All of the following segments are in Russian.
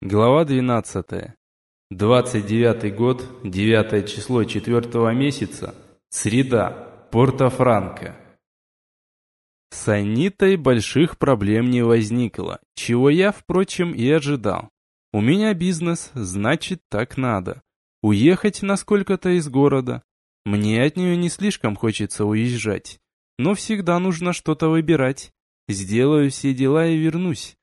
Глава 12. 29 год, 9 число 4 месяца, среда, Порто-Франко. С Анитой больших проблем не возникло, чего я, впрочем, и ожидал. У меня бизнес, значит, так надо. Уехать на сколько-то из города. Мне от нее не слишком хочется уезжать, но всегда нужно что-то выбирать. Сделаю все дела и вернусь.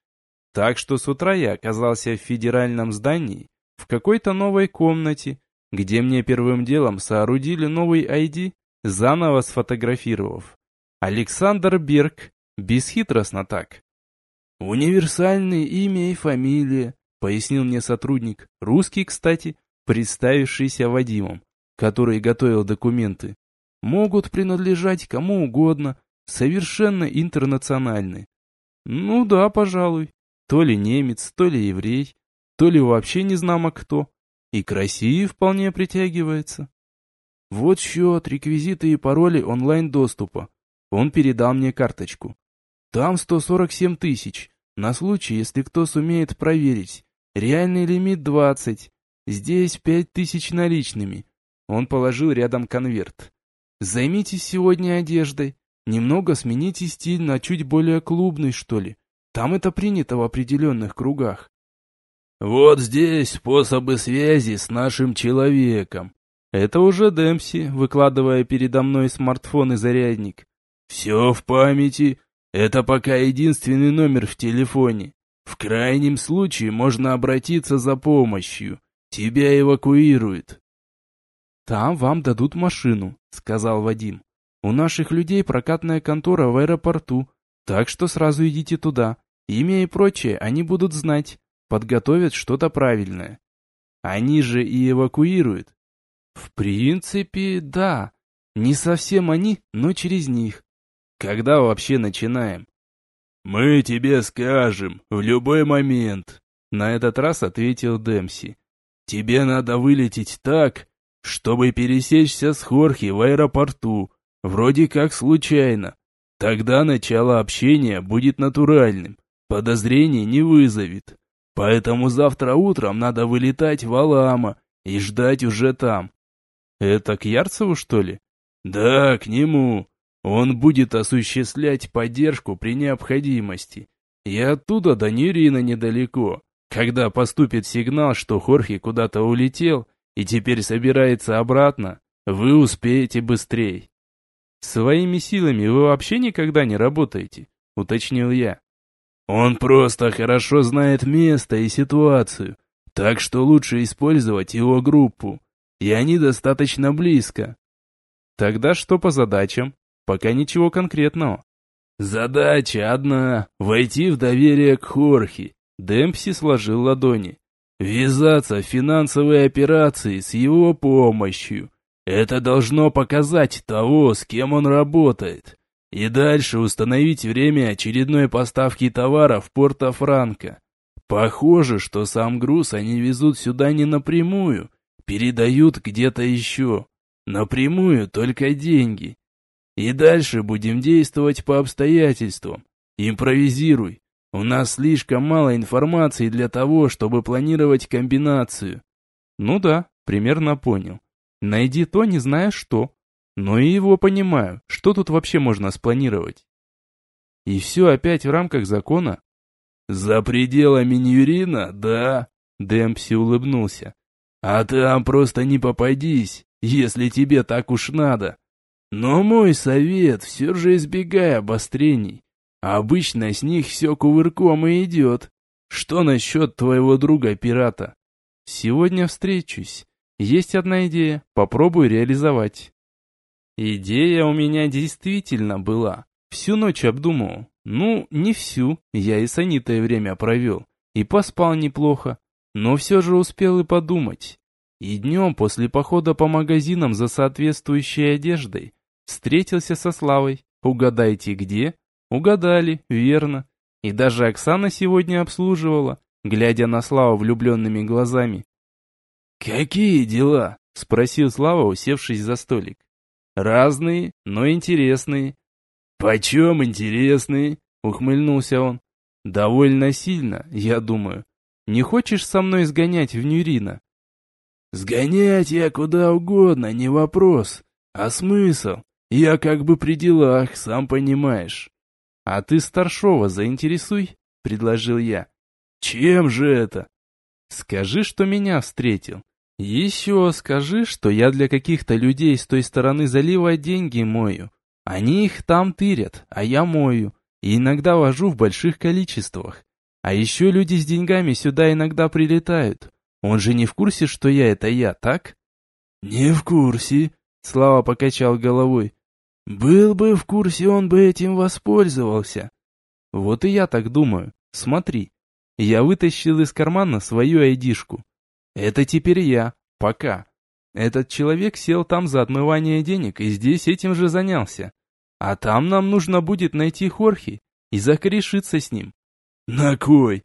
Так что с утра я оказался в федеральном здании, в какой-то новой комнате, где мне первым делом соорудили новый ID, заново сфотографировав. Александр Берг, бесхитростно так. «Универсальное имя и фамилия», — пояснил мне сотрудник, русский, кстати, представившийся Вадимом, который готовил документы, могут принадлежать кому угодно, совершенно интернациональны. Ну да, пожалуй. То ли немец, то ли еврей, то ли вообще не знамо кто. И к России вполне притягивается. Вот счет, реквизиты и пароли онлайн-доступа. Он передал мне карточку. Там 147 тысяч, на случай, если кто сумеет проверить. Реальный лимит 20. Здесь 5 тысяч наличными. Он положил рядом конверт. Займитесь сегодня одеждой. Немного смените стиль на чуть более клубный, что ли. Там это принято в определенных кругах. Вот здесь способы связи с нашим человеком. Это уже Демпси, выкладывая передо мной смартфон и зарядник. Все в памяти. Это пока единственный номер в телефоне. В крайнем случае можно обратиться за помощью. Тебя эвакуируют. Там вам дадут машину, сказал Вадим. У наших людей прокатная контора в аэропорту, так что сразу идите туда. Имя и прочее они будут знать, подготовят что-то правильное. Они же и эвакуируют. В принципе, да. Не совсем они, но через них. Когда вообще начинаем? Мы тебе скажем, в любой момент. На этот раз ответил Демси. Тебе надо вылететь так, чтобы пересечься с Хорхи в аэропорту, вроде как случайно. Тогда начало общения будет натуральным подозрений не вызовет. Поэтому завтра утром надо вылетать в Алама и ждать уже там. Это к Ярцеву, что ли? Да, к нему. Он будет осуществлять поддержку при необходимости. И оттуда до Нюрина недалеко. Когда поступит сигнал, что Хорхе куда-то улетел и теперь собирается обратно, вы успеете быстрее. Своими силами вы вообще никогда не работаете, уточнил я. Он просто хорошо знает место и ситуацию, так что лучше использовать его группу, и они достаточно близко. Тогда что по задачам? Пока ничего конкретного. Задача одна — войти в доверие к Хорхе. Демпси сложил ладони. Ввязаться в финансовые операции с его помощью. Это должно показать того, с кем он работает. И дальше установить время очередной поставки товара в Порто-Франко. Похоже, что сам груз они везут сюда не напрямую, передают где-то еще. Напрямую только деньги. И дальше будем действовать по обстоятельствам. Импровизируй. У нас слишком мало информации для того, чтобы планировать комбинацию. Ну да, примерно понял. Найди то, не зная что. Но и его понимаю, что тут вообще можно спланировать? И все опять в рамках закона? За пределами Ньюрина, да, Демпси улыбнулся. А там просто не попадись, если тебе так уж надо. Но мой совет, все же избегай обострений. Обычно с них все кувырком и идет. Что насчет твоего друга-пирата? Сегодня встречусь. Есть одна идея, попробую реализовать. Идея у меня действительно была. Всю ночь обдумывал. Ну, не всю, я и с время провел. И поспал неплохо. Но все же успел и подумать. И днем после похода по магазинам за соответствующей одеждой встретился со Славой. Угадайте где? Угадали, верно. И даже Оксана сегодня обслуживала, глядя на Славу влюбленными глазами. «Какие дела?» — спросил Слава, усевшись за столик. Разные, но интересные. Почем интересные? Ухмыльнулся он. Довольно сильно, я думаю. Не хочешь со мной сгонять в Нюрина?» «Сгонять я куда угодно, не вопрос. А смысл? Я как бы при делах, сам понимаешь». «А ты старшова заинтересуй», — предложил я. «Чем же это?» «Скажи, что меня встретил. Еще скажи, что я для каких-то людей с той стороны залива деньги мою. Они их там тырят, а я мою. И иногда вожу в больших количествах. А еще люди с деньгами сюда иногда прилетают. Он же не в курсе, что я это я, так? Не в курсе, Слава покачал головой. Был бы в курсе, он бы этим воспользовался. Вот и я так думаю. Смотри. Я вытащил из кармана свою айдишку. Это теперь я. Пока. Этот человек сел там за отмывание денег и здесь этим же занялся. А там нам нужно будет найти Хорхи и закорешиться с ним. На кой?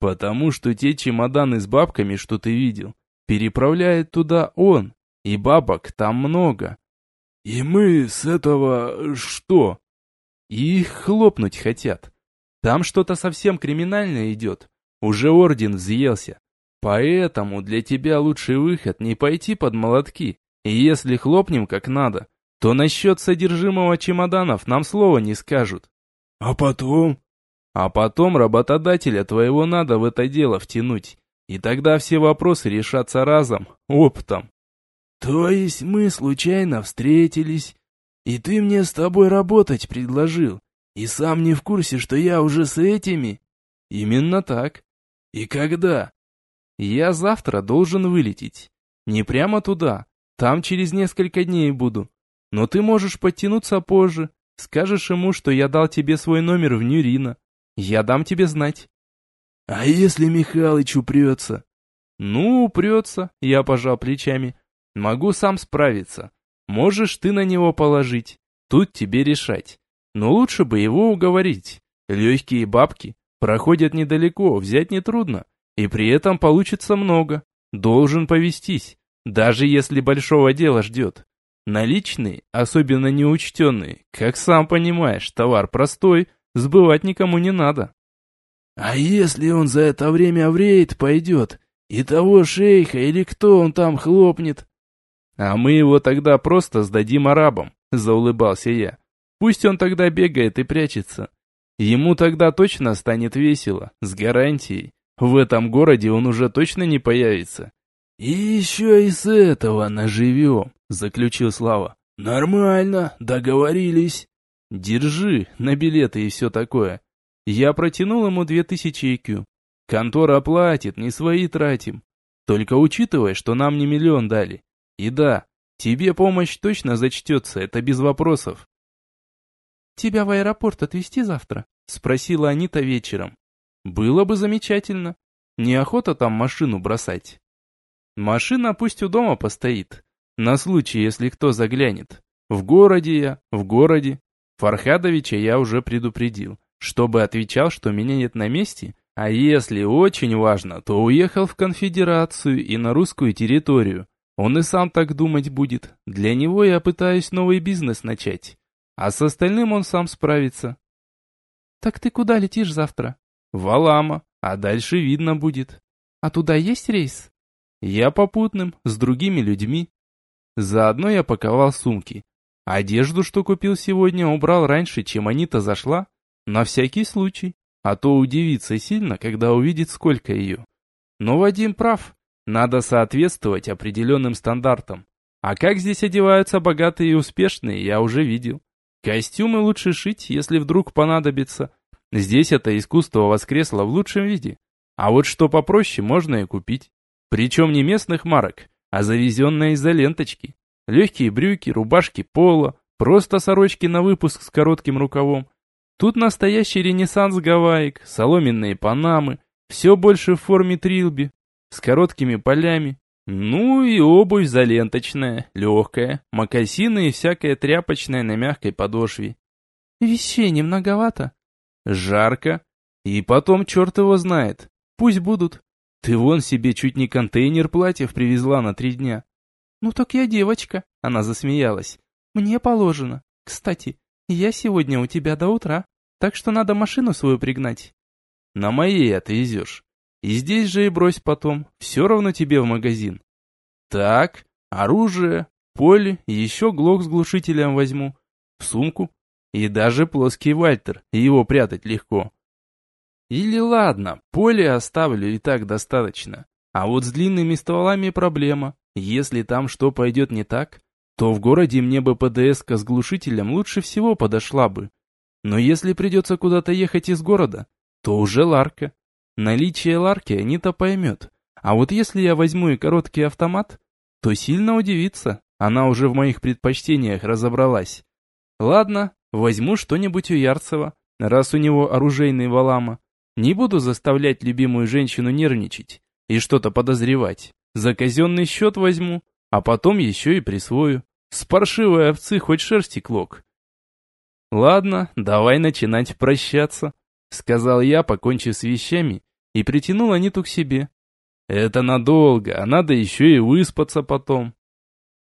Потому что те чемоданы с бабками, что ты видел, переправляет туда он, и бабок там много. И мы с этого что? их хлопнуть хотят. Там что-то совсем криминальное идет. Уже орден взъелся. Поэтому для тебя лучший выход не пойти под молотки. И если хлопнем как надо, то насчет содержимого чемоданов нам слова не скажут. А потом? А потом работодателя твоего надо в это дело втянуть. И тогда все вопросы решатся разом, оптом. То есть мы случайно встретились, и ты мне с тобой работать предложил, и сам не в курсе, что я уже с этими? Именно так. И когда? Я завтра должен вылететь. Не прямо туда, там через несколько дней буду. Но ты можешь подтянуться позже. Скажешь ему, что я дал тебе свой номер в Нюрина. Я дам тебе знать. А если Михалыч упрется? Ну, упрется, я пожал плечами. Могу сам справиться. Можешь ты на него положить. Тут тебе решать. Но лучше бы его уговорить. Легкие бабки проходят недалеко, взять нетрудно. И при этом получится много. Должен повестись, даже если большого дела ждет. Наличные, особенно неучтенные, как сам понимаешь, товар простой, сбывать никому не надо. А если он за это время в рейд пойдет, и того шейха или кто он там хлопнет? А мы его тогда просто сдадим арабам, заулыбался я. Пусть он тогда бегает и прячется. Ему тогда точно станет весело, с гарантией. В этом городе он уже точно не появится. «И еще и с этого наживем», — заключил Слава. «Нормально, договорились». «Держи на билеты и все такое». Я протянул ему две тысячи IQ. Контора платит, не свои тратим. Только учитывай, что нам не миллион дали. И да, тебе помощь точно зачтется, это без вопросов. «Тебя в аэропорт отвезти завтра?» — спросила Анита вечером. Было бы замечательно. Неохота там машину бросать. Машина пусть у дома постоит. На случай, если кто заглянет. В городе я, в городе. Фархадовича я уже предупредил, чтобы отвечал, что меня нет на месте, а если очень важно, то уехал в конфедерацию и на русскую территорию. Он и сам так думать будет. Для него я пытаюсь новый бизнес начать. А с остальным он сам справится. «Так ты куда летишь завтра?» Валама, а дальше видно будет. А туда есть рейс? Я попутным, с другими людьми. Заодно я паковал сумки. Одежду, что купил сегодня, убрал раньше, чем Анита зашла. На всякий случай. А то удивится сильно, когда увидит, сколько ее. Но Вадим прав. Надо соответствовать определенным стандартам. А как здесь одеваются богатые и успешные, я уже видел. Костюмы лучше шить, если вдруг понадобится. Здесь это искусство воскресло в лучшем виде. А вот что попроще, можно и купить. Причем не местных марок, а завезенные из-за ленточки. Легкие брюки, рубашки пола, просто сорочки на выпуск с коротким рукавом. Тут настоящий ренессанс гавайек, соломенные панамы, все больше в форме трилби, с короткими полями. Ну и обувь заленточная, легкая, мокасины и всякое тряпочное на мягкой подошве. «Вещей не многовато?» Жарко. И потом черт его знает. Пусть будут. Ты вон себе чуть не контейнер платьев привезла на три дня. Ну так я девочка. Она засмеялась. Мне положено. Кстати, я сегодня у тебя до утра. Так что надо машину свою пригнать. На моей отвезешь. И здесь же и брось потом, все равно тебе в магазин. Так, оружие, поле, еще глок с глушителем возьму, в сумку. И даже плоский вальтер, его прятать легко. Или ладно, поле оставлю и так достаточно. А вот с длинными стволами проблема. Если там что пойдет не так, то в городе мне бы ПДС-ка с глушителем лучше всего подошла бы. Но если придется куда-то ехать из города, то уже ларка. Наличие ларки Анита поймет. А вот если я возьму и короткий автомат, то сильно удивится. Она уже в моих предпочтениях разобралась. Ладно, возьму что-нибудь у Ярцева, раз у него оружейный валама. Не буду заставлять любимую женщину нервничать и что-то подозревать. За казенный счет возьму, а потом еще и присвою. С паршивой овцы хоть шерсти клок. Ладно, давай начинать прощаться, сказал я, покончив с вещами, и притянул Аниту к себе. Это надолго, а надо еще и выспаться потом.